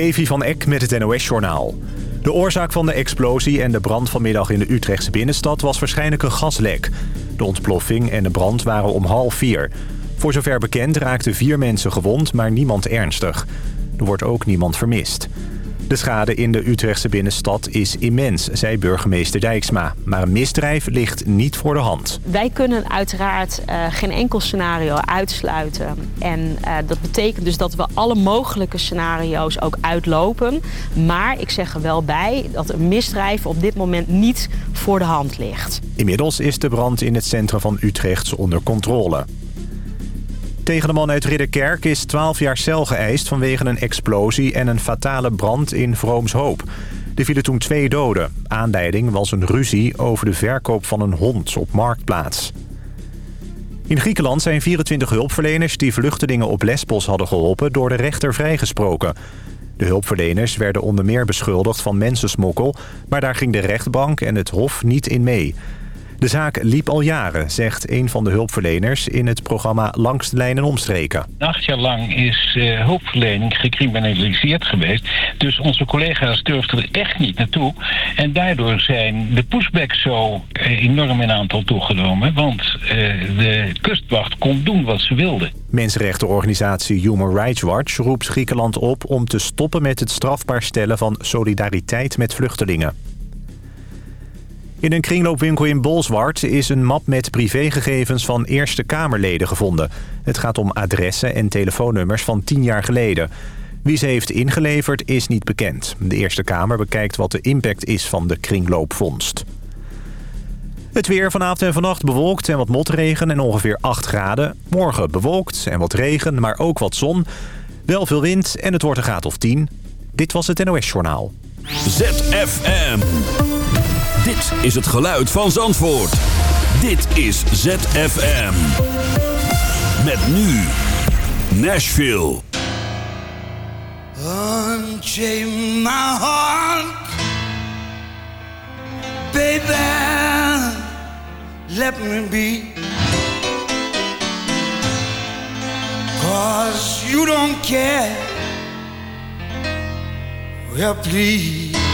Evi van Eck met het NOS-journaal. De oorzaak van de explosie en de brand vanmiddag in de Utrechtse binnenstad was waarschijnlijk een gaslek. De ontploffing en de brand waren om half vier. Voor zover bekend raakten vier mensen gewond, maar niemand ernstig. Er wordt ook niemand vermist. De schade in de Utrechtse binnenstad is immens, zei burgemeester Dijksma. Maar een misdrijf ligt niet voor de hand. Wij kunnen uiteraard uh, geen enkel scenario uitsluiten. En uh, dat betekent dus dat we alle mogelijke scenario's ook uitlopen. Maar ik zeg er wel bij dat een misdrijf op dit moment niet voor de hand ligt. Inmiddels is de brand in het centrum van Utrecht onder controle. Tegen de man uit Ridderkerk is 12 jaar cel geëist... vanwege een explosie en een fatale brand in Vroomshoop. Er vielen toen twee doden. Aanleiding was een ruzie over de verkoop van een hond op Marktplaats. In Griekenland zijn 24 hulpverleners die vluchtelingen op Lesbos hadden geholpen... door de rechter vrijgesproken. De hulpverleners werden onder meer beschuldigd van mensensmokkel... maar daar ging de rechtbank en het hof niet in mee... De zaak liep al jaren, zegt een van de hulpverleners in het programma Langs de Lijn en Omstreken. Acht jaar lang is uh, hulpverlening gecriminaliseerd geweest. Dus onze collega's durfden er echt niet naartoe. En daardoor zijn de pushbacks zo uh, enorm in aantal toegenomen. Want uh, de kustwacht kon doen wat ze wilde. Mensenrechtenorganisatie Human Rights Watch roept Griekenland op om te stoppen met het strafbaar stellen van solidariteit met vluchtelingen. In een kringloopwinkel in Bolsward is een map met privégegevens van Eerste Kamerleden gevonden. Het gaat om adressen en telefoonnummers van tien jaar geleden. Wie ze heeft ingeleverd is niet bekend. De Eerste Kamer bekijkt wat de impact is van de kringloopvondst. Het weer vanavond en vannacht bewolkt en wat motregen en ongeveer 8 graden. Morgen bewolkt en wat regen, maar ook wat zon. Wel veel wind en het wordt een graad of 10. Dit was het NOS Journaal. ZFM. Dit is het geluid van Zandvoort. Dit is ZFM. Met nu Nashville. Unchain my heart. Baby, let me be. Cause you don't care. Well, please.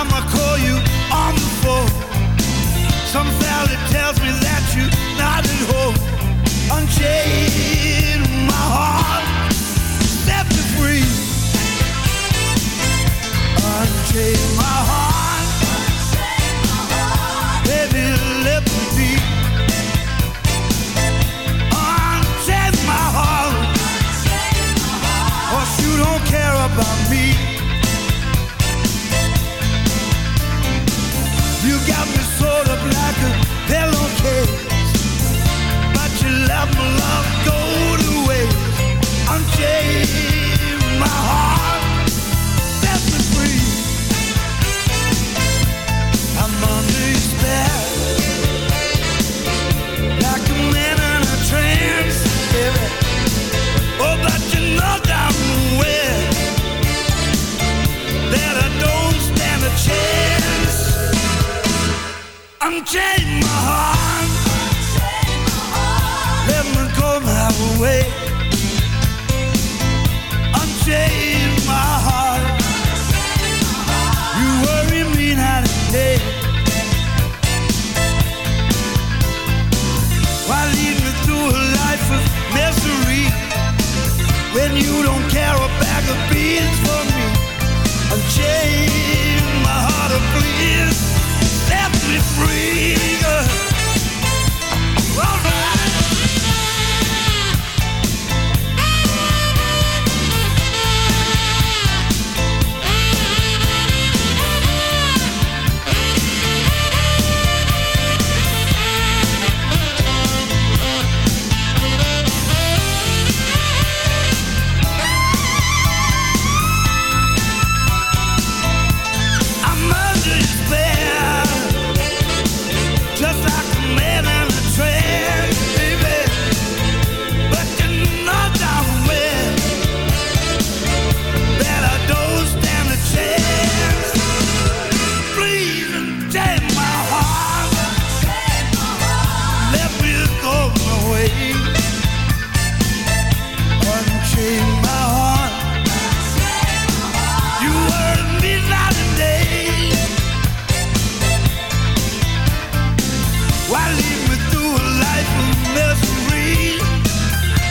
time I call you on the phone, some valley tells me that you're not at home. Unchain my heart, set me free. Unchain my heart, baby, me. Unchain my you don't care about me. Got me sort like a pillowcase But love go to waste. Unchain my heart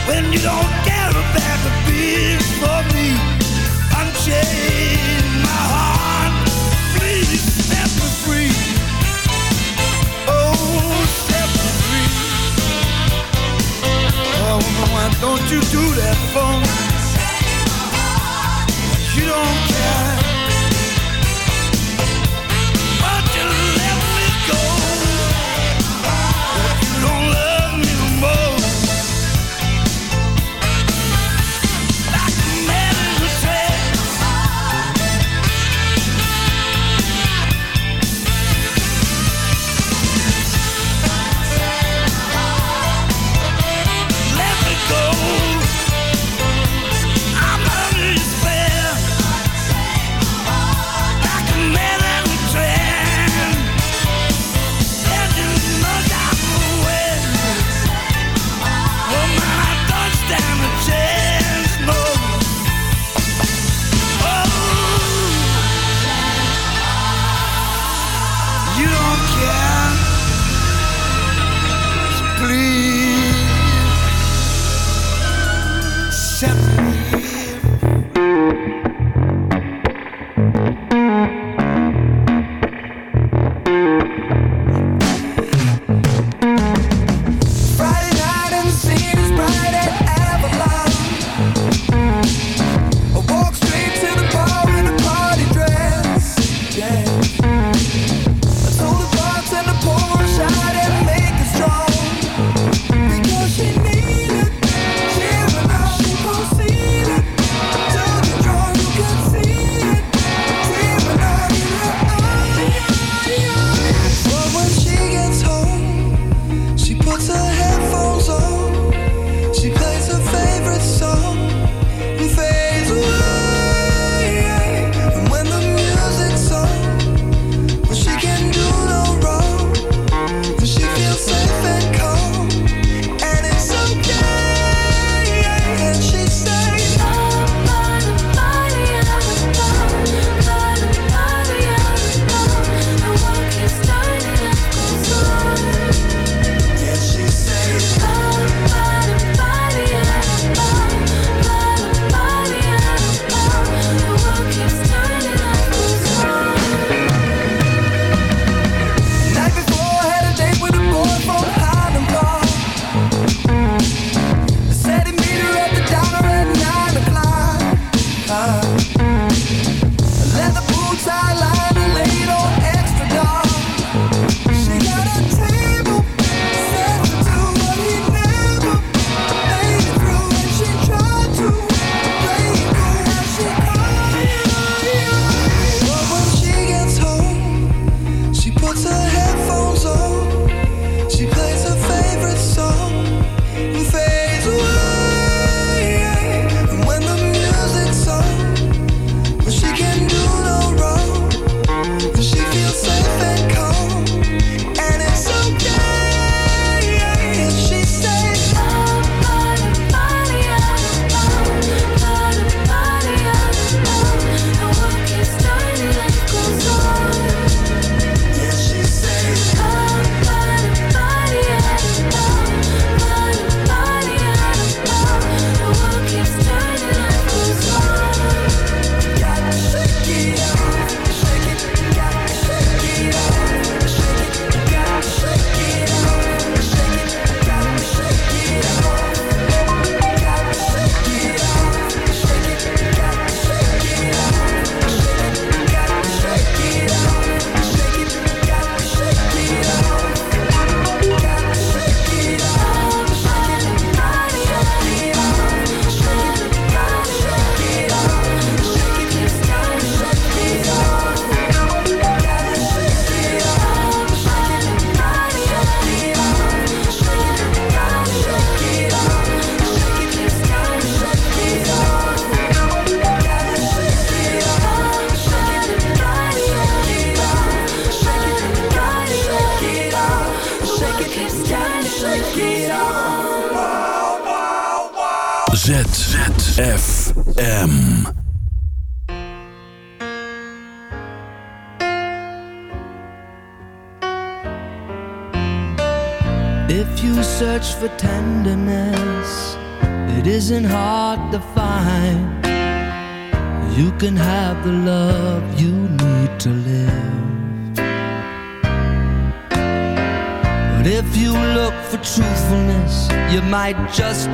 when you don't care about the of for me. Unchain my heart, please set me free. Oh, set me free. Oh, why don't you do that for me? You don't care.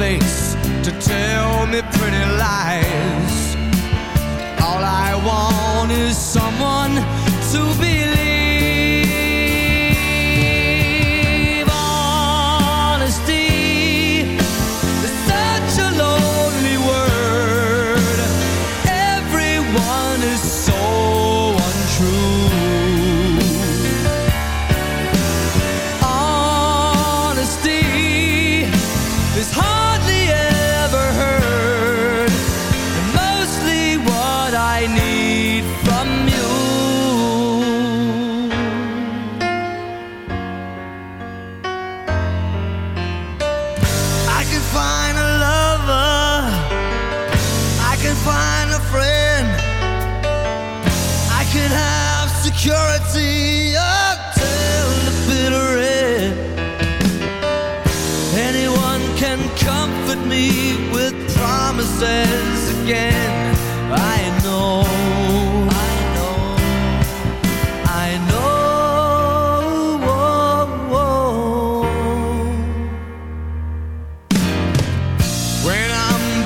face to tell me pretty lies.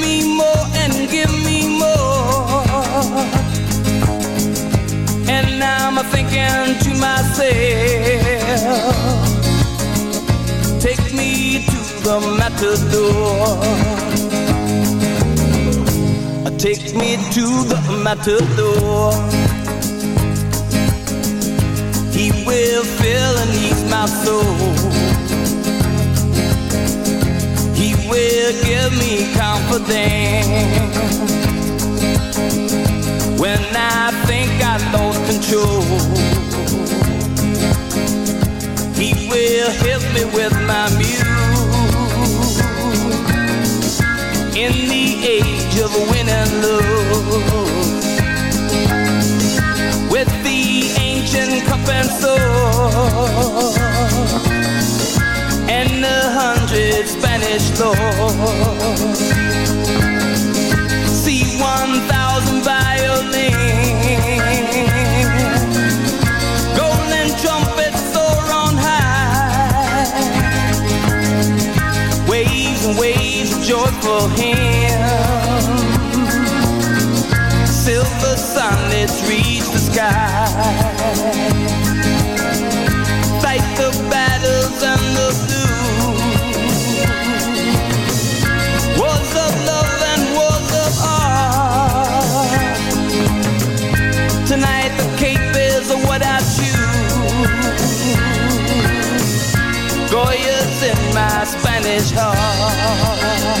me more and give me more. And now I'm thinking to myself, take me to the matador. Take me to the matador. He will fill and ease my soul. Will give me confidence when I think I lost control. He will help me with my muse in the age of win and lose. With the ancient cup and sword hundred Spanish lords. See one thousand violins, golden trumpets soar on high, waves and waves of joyful hymns. Silver sunlets reach the sky. Spanish heart.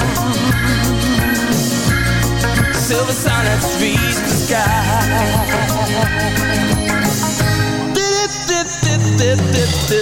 Silver sonnets reach the sky. Dip, dip, dip, dip, dip.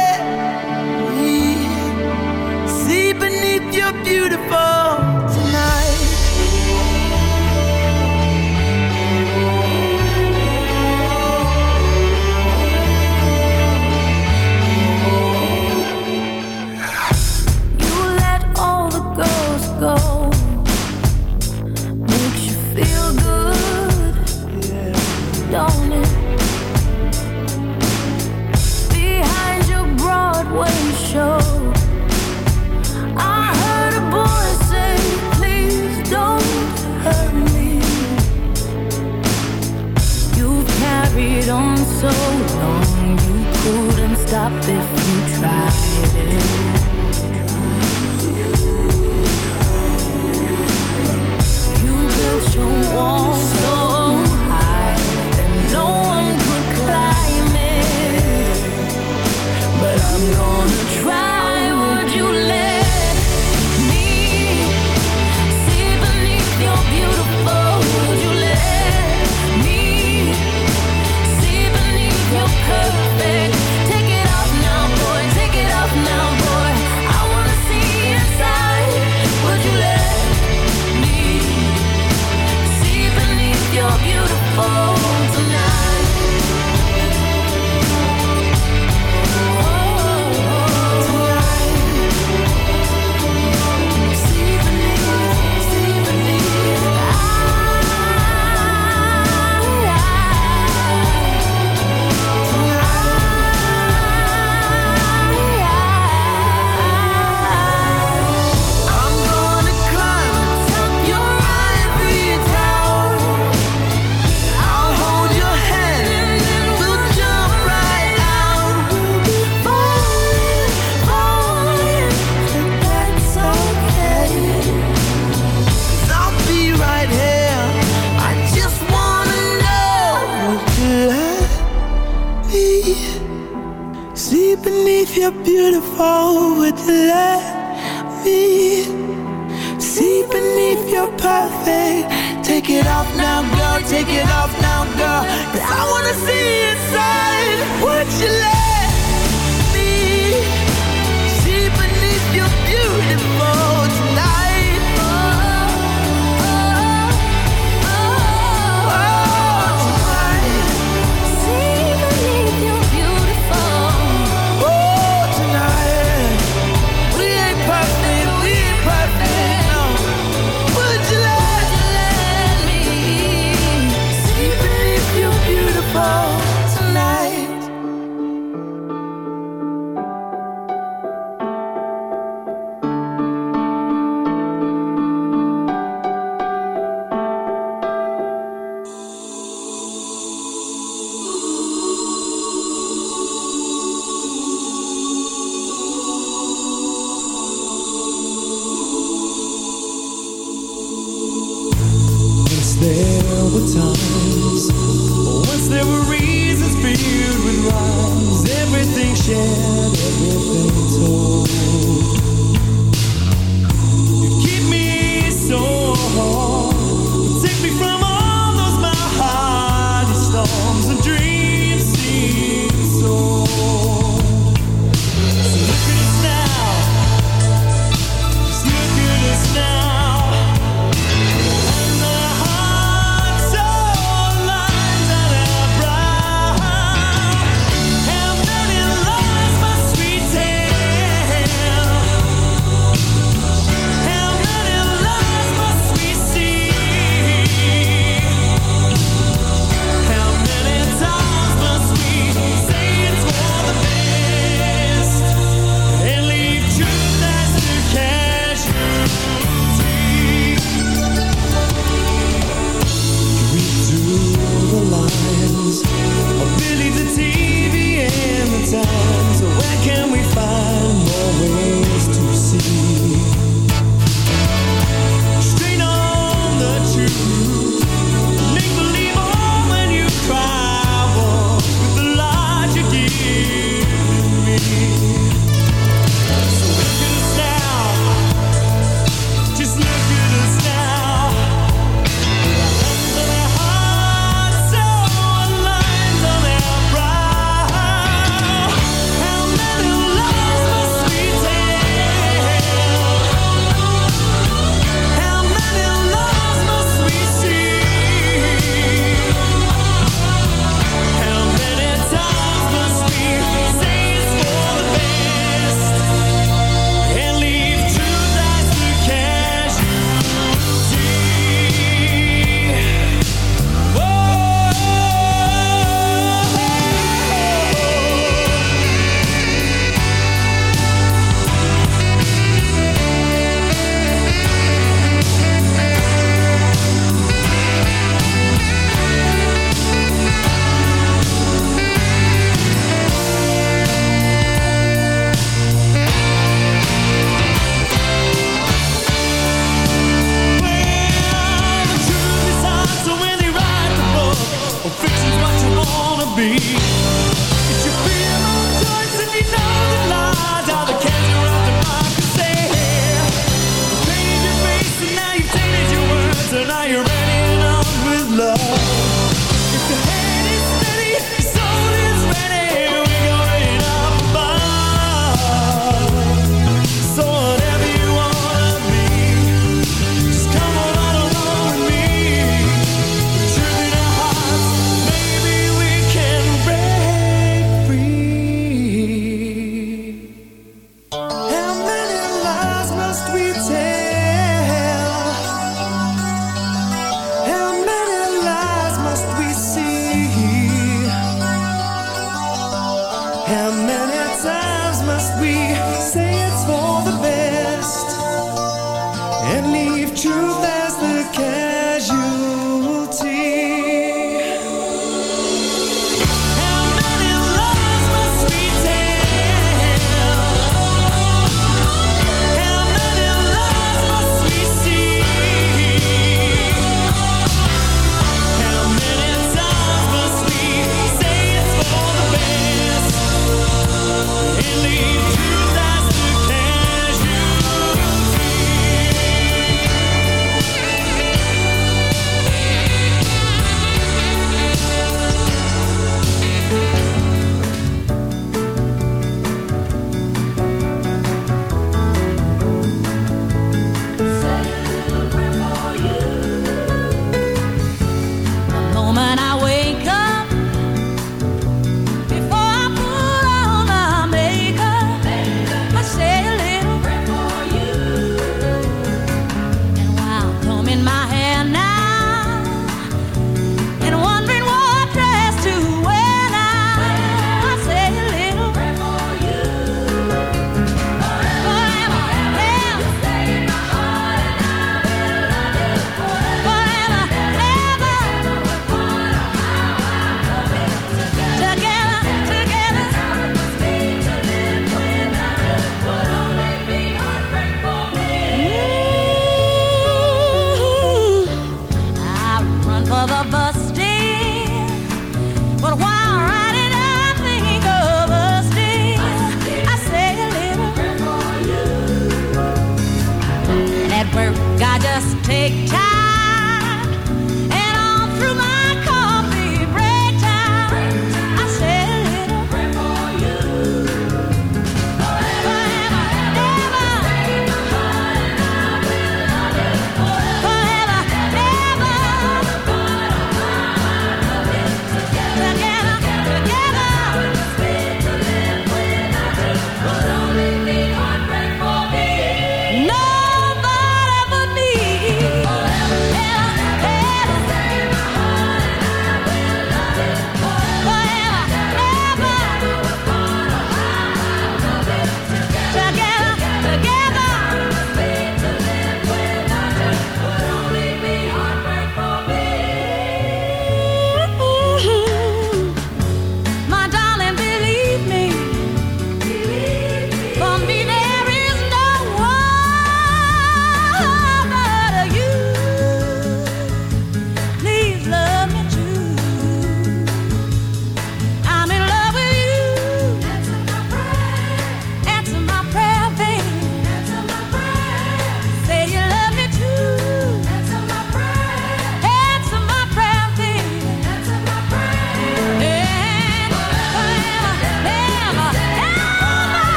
see inside. Would you let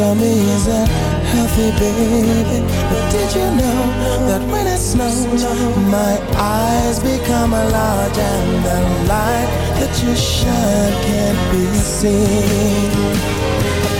tell me is that healthy, baby? But did you know that when it snows, my eyes become large and the light that you shine can't be seen?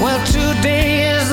Well, today is